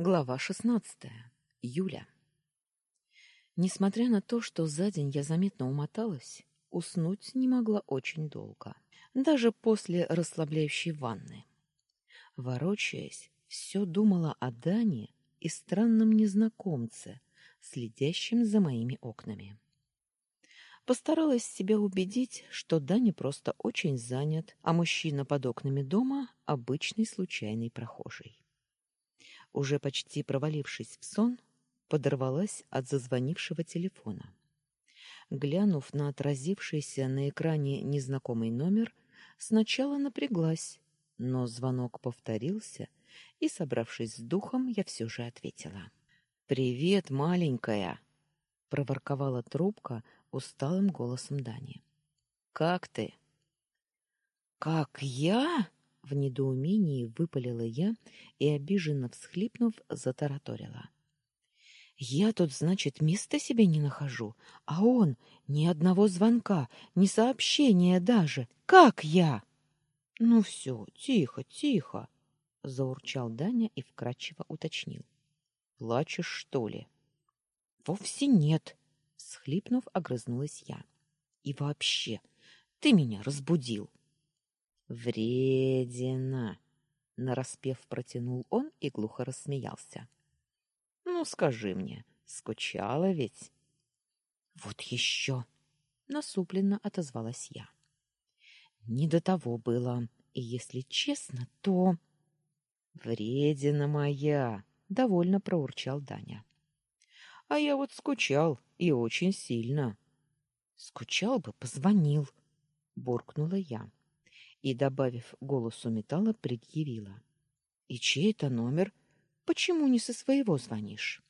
Глава шестнадцатая. Юля. Несмотря на то, что за день я заметно умоталась, уснуть не могла очень долго, даже после расслабляющей ванны. Ворочаясь, все думала о Дане и странном незнакомце, следящем за моими окнами. Постаралась себя убедить, что Даня просто очень занят, а мужчина под окнами дома — обычный случайный прохожий уже почти провалившись в сон, подорвалась от зазвонившего телефона. Глянув на отразившийся на экране незнакомый номер, сначала напряглась, но звонок повторился, и, собравшись с духом, я все же ответила. «Привет, маленькая!» — проворковала трубка усталым голосом Дани. «Как ты?» «Как я?» В недоумении выпалила я и, обиженно всхлипнув, затараторила. «Я тут, значит, места себе не нахожу, а он ни одного звонка, ни сообщения даже. Как я?» «Ну все, тихо, тихо!» — заурчал Даня и вкратчиво уточнил. «Плачешь, что ли?» «Вовсе нет!» — схлипнув, огрызнулась я. «И вообще, ты меня разбудил!» Вредина, нараспев протянул он и глухо рассмеялся. Ну скажи мне, скучала ведь? Вот еще, насупленно отозвалась я. Не до того было, и если честно, то Вредина моя, довольно проурчал Даня. А я вот скучал и очень сильно. Скучал бы, позвонил, буркнула я и, добавив голосу металла, предъявила. «И чей это номер? Почему не со своего звонишь?»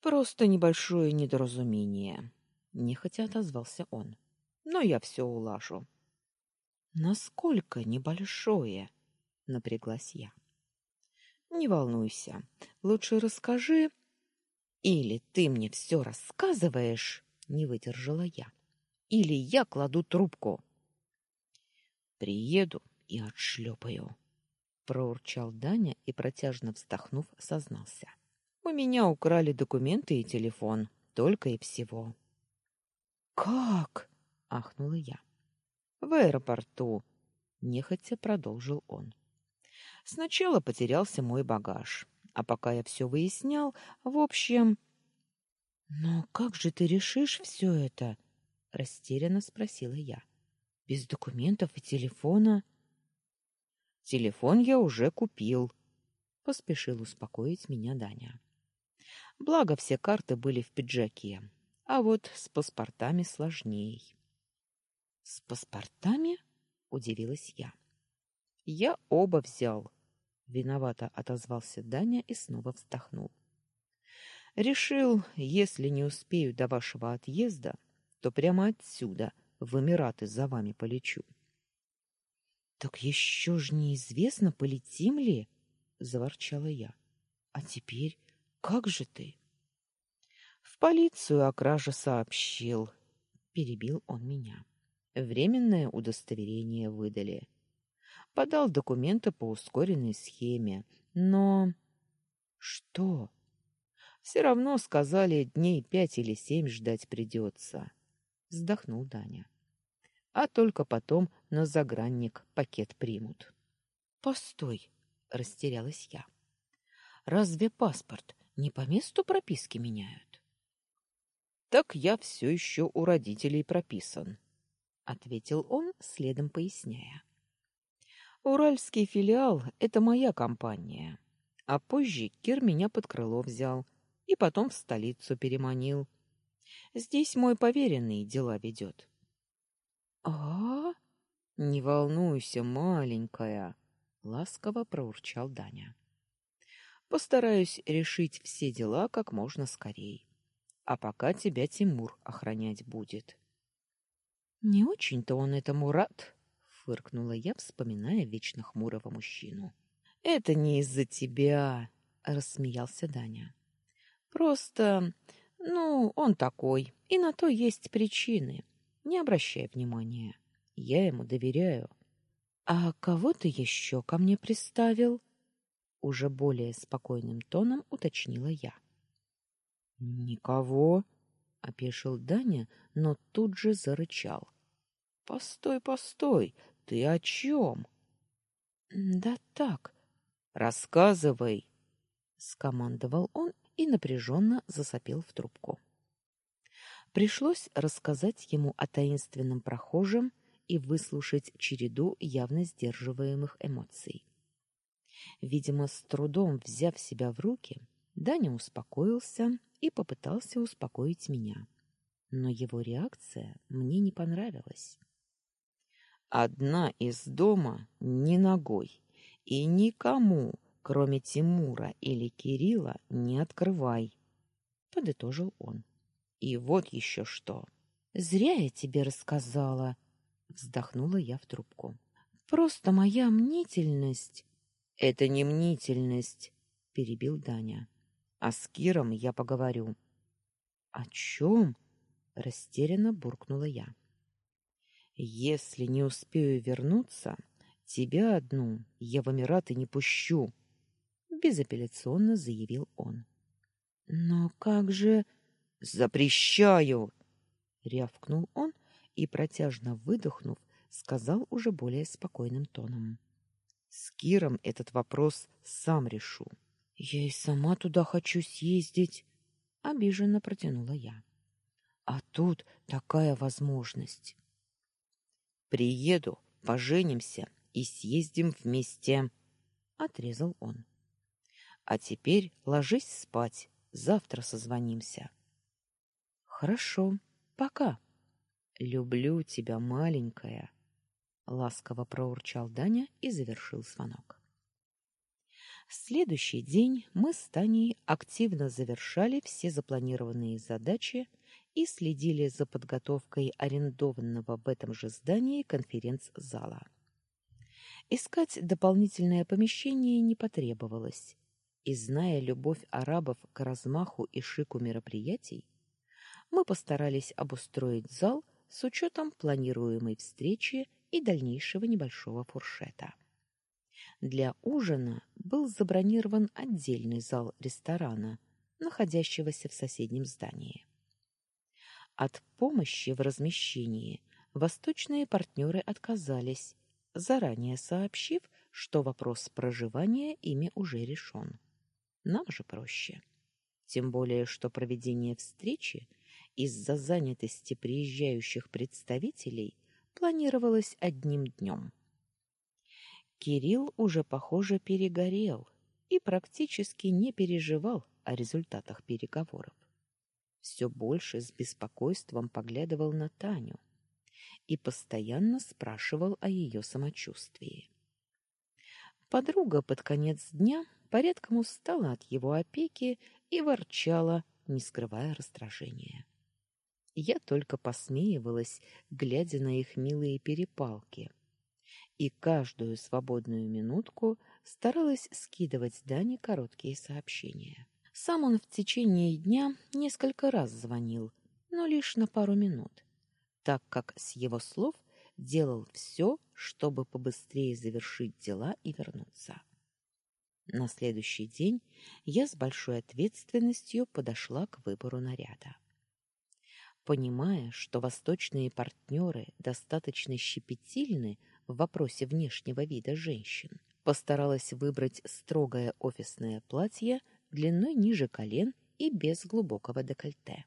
«Просто небольшое недоразумение», — нехотя отозвался он. «Но я все улажу». «Насколько небольшое?» — напряглась я. «Не волнуйся, лучше расскажи...» «Или ты мне все рассказываешь?» — не выдержала я. «Или я кладу трубку». Приеду и отшлепаю. Проурчал Даня и, протяжно вздохнув, сознался. У меня украли документы и телефон, только и всего. «Как?» — ахнула я. «В аэропорту», — нехотя продолжил он. «Сначала потерялся мой багаж, а пока я все выяснял, в общем...» «Но как же ты решишь все это?» — растерянно спросила я без документов и телефона. Телефон я уже купил, поспешил успокоить меня Даня. Благо все карты были в пиджаке, а вот с паспортами сложней. С паспортами? удивилась я. Я оба взял. Виновато отозвался Даня и снова вздохнул. Решил, если не успею до вашего отъезда, то прямо отсюда в Эмираты за вами полечу. Так еще ж неизвестно, полетим ли, заворчала я. А теперь как же ты? В полицию о краже сообщил, перебил он меня. Временное удостоверение выдали. Подал документы по ускоренной схеме, но что? Все равно сказали, дней пять или семь ждать придется. Вздохнул Даня а только потом на загранник пакет примут. Постой, растерялась я. Разве паспорт не по месту прописки меняют? Так я все еще у родителей прописан, ответил он, следом поясняя. Уральский филиал это моя компания, а позже Кир меня под крыло взял и потом в столицу переманил. Здесь мой поверенный дела ведет. А? Не волнуйся, маленькая, ласково проурчал Даня. Постараюсь решить все дела как можно скорей. А пока тебя Тимур охранять будет. Не очень-то он этому рад, фыркнула я, вспоминая вечно хмурого мужчину. Это не из-за тебя, рассмеялся Даня. Просто, ну, он такой, и на то есть причины. Не обращай внимания. Я ему доверяю. А кого ты еще ко мне приставил? уже более спокойным тоном уточнила я. Никого, опешил Даня, но тут же зарычал. Постой, постой, ты о чем?» Да так, рассказывай, скомандовал он и напряженно засопел в трубку. Пришлось рассказать ему о таинственном прохожем и выслушать череду явно сдерживаемых эмоций. Видимо, с трудом взяв себя в руки, Даня успокоился и попытался успокоить меня. Но его реакция мне не понравилась. Одна из дома ни ногой, и никому, кроме Тимура или Кирилла, не открывай, подытожил он. И вот еще что. Зря я тебе рассказала, вздохнула я в трубку. Просто моя мнительность. Это не мнительность, перебил Даня. А с Киром я поговорю. О чем? растерянно буркнула я. Если не успею вернуться, тебя одну я в Эмираты не пущу, безапелляционно заявил он. Но как же Запрещаю, рявкнул он и протяжно выдохнув, сказал уже более спокойным тоном: С Киром этот вопрос сам решу. Я и сама туда хочу съездить, обиженно протянула я. А тут такая возможность. Приеду, поженимся и съездим вместе, отрезал он. А теперь ложись спать, завтра созвонимся. Хорошо, пока. Люблю тебя, маленькая, ласково проурчал Даня и завершил звонок. В следующий день мы с Таней активно завершали все запланированные задачи и следили за подготовкой арендованного в этом же здании конференц-зала. Искать дополнительное помещение не потребовалось, и зная любовь арабов к размаху и шику мероприятий, мы постарались обустроить зал с учетом планируемой встречи и дальнейшего небольшого фуршета. Для ужина был забронирован отдельный зал ресторана, находящегося в соседнем здании. От помощи в размещении восточные партнеры отказались, заранее сообщив, что вопрос проживания ими уже решен. Нам же проще. Тем более, что проведение встречи – из-за занятости приезжающих представителей планировалось одним днем. Кирилл уже, похоже, перегорел и практически не переживал о результатах переговоров. Все больше с беспокойством поглядывал на Таню и постоянно спрашивал о ее самочувствии. Подруга под конец дня порядком устала от его опеки и ворчала, не скрывая раздражения. Я только посмеивалась, глядя на их милые перепалки. И каждую свободную минутку старалась скидывать Дане короткие сообщения. Сам он в течение дня несколько раз звонил, но лишь на пару минут, так как с его слов делал все, чтобы побыстрее завершить дела и вернуться. На следующий день я с большой ответственностью подошла к выбору наряда. Понимая, что восточные партнеры достаточно щепетильны в вопросе внешнего вида женщин, постаралась выбрать строгое офисное платье длиной ниже колен и без глубокого декольте.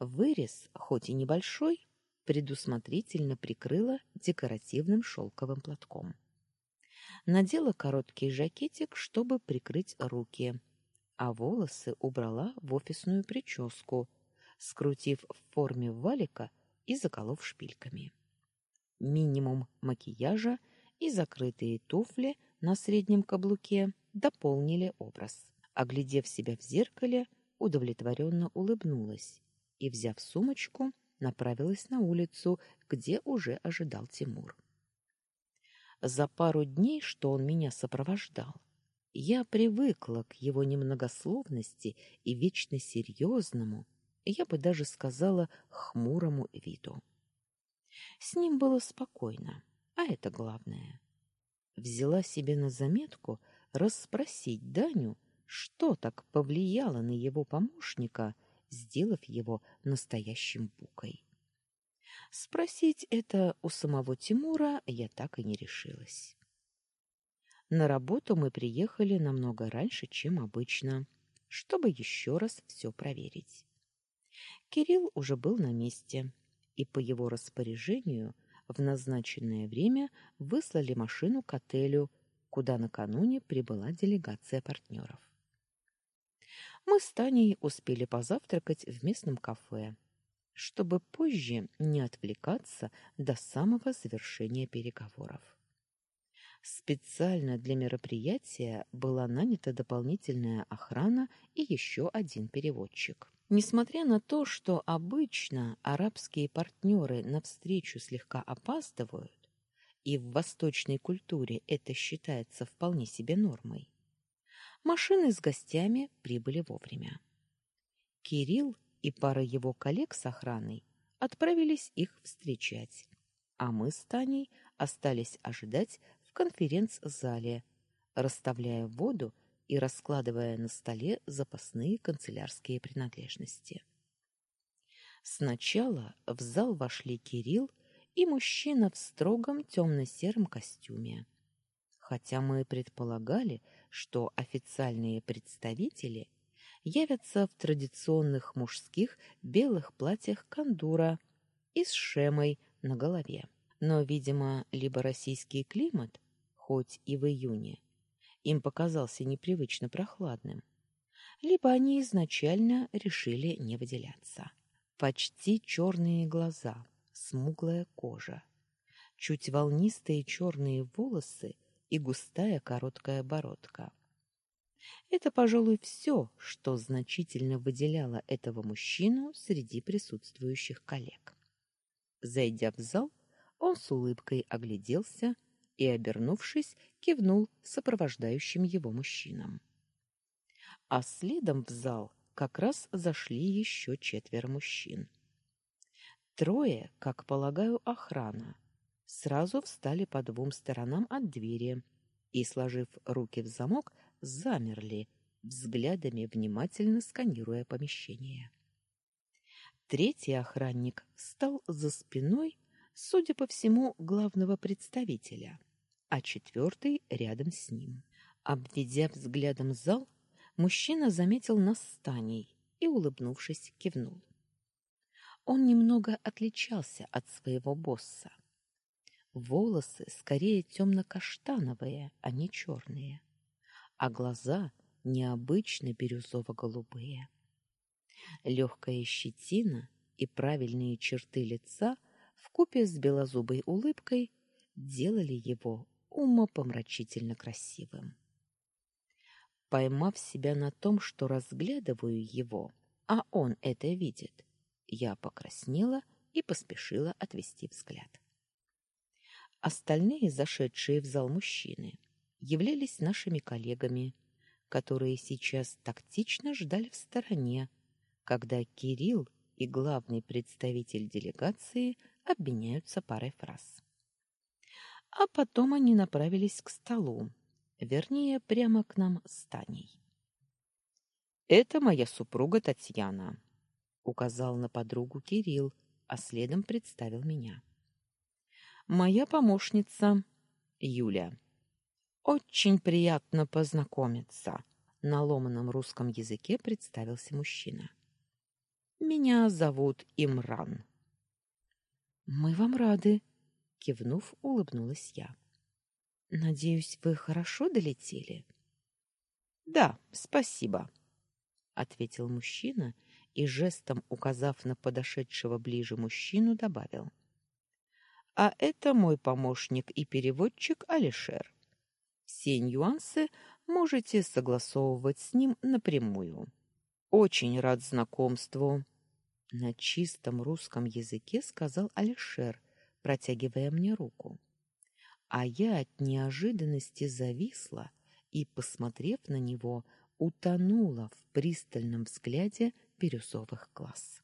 Вырез, хоть и небольшой, предусмотрительно прикрыла декоративным шелковым платком. Надела короткий жакетик, чтобы прикрыть руки, а волосы убрала в офисную прическу – скрутив в форме валика и заколов шпильками. Минимум макияжа и закрытые туфли на среднем каблуке дополнили образ. Оглядев себя в зеркале, удовлетворенно улыбнулась и, взяв сумочку, направилась на улицу, где уже ожидал Тимур. За пару дней, что он меня сопровождал, я привыкла к его немногословности и вечно серьезному, я бы даже сказала, хмурому виду. С ним было спокойно, а это главное. Взяла себе на заметку расспросить Даню, что так повлияло на его помощника, сделав его настоящим букой. Спросить это у самого Тимура я так и не решилась. На работу мы приехали намного раньше, чем обычно, чтобы еще раз все проверить. Кирилл уже был на месте, и по его распоряжению в назначенное время выслали машину к отелю, куда накануне прибыла делегация партнеров. Мы с Таней успели позавтракать в местном кафе, чтобы позже не отвлекаться до самого завершения переговоров. Специально для мероприятия была нанята дополнительная охрана и еще один переводчик. Несмотря на то, что обычно арабские партнеры навстречу слегка опаздывают, и в восточной культуре это считается вполне себе нормой, машины с гостями прибыли вовремя. Кирилл и пара его коллег с охраной отправились их встречать, а мы с Таней остались ожидать в конференц-зале, расставляя воду и раскладывая на столе запасные канцелярские принадлежности. Сначала в зал вошли Кирилл и мужчина в строгом темно-сером костюме. Хотя мы предполагали, что официальные представители явятся в традиционных мужских белых платьях кандура и с шемой на голове. Но, видимо, либо российский климат, хоть и в июне, им показался непривычно прохладным, либо они изначально решили не выделяться. Почти черные глаза, смуглая кожа, чуть волнистые черные волосы и густая короткая бородка. Это, пожалуй, все, что значительно выделяло этого мужчину среди присутствующих коллег. Зайдя в зал, он с улыбкой огляделся и, обернувшись, кивнул сопровождающим его мужчинам. А следом в зал как раз зашли еще четверо мужчин. Трое, как полагаю, охрана, сразу встали по двум сторонам от двери и, сложив руки в замок, замерли, взглядами внимательно сканируя помещение. Третий охранник встал за спиной судя по всему, главного представителя, а четвертый рядом с ним. Обведя взглядом зал, мужчина заметил нас с Таней и, улыбнувшись, кивнул. Он немного отличался от своего босса. Волосы скорее темно-каштановые, а не черные, а глаза необычно бирюзово-голубые. Легкая щетина и правильные черты лица вкупе с белозубой улыбкой делали его умопомрачительно красивым. Поймав себя на том, что разглядываю его, а он это видит, я покраснела и поспешила отвести взгляд. Остальные зашедшие в зал мужчины являлись нашими коллегами, которые сейчас тактично ждали в стороне, когда Кирилл и главный представитель делегации – обменяются парой фраз. А потом они направились к столу, вернее, прямо к нам с Таней. «Это моя супруга Татьяна», — указал на подругу Кирилл, а следом представил меня. «Моя помощница Юля. Очень приятно познакомиться», — на ломаном русском языке представился мужчина. «Меня зовут Имран». Мы вам рады, кивнув, улыбнулась я. Надеюсь, вы хорошо долетели. Да, спасибо, ответил мужчина и жестом указав на подошедшего ближе мужчину, добавил: А это мой помощник и переводчик Алишер. Все нюансы можете согласовывать с ним напрямую. Очень рад знакомству на чистом русском языке сказал Алишер, протягивая мне руку. А я от неожиданности зависла и, посмотрев на него, утонула в пристальном взгляде бирюзовых глаз.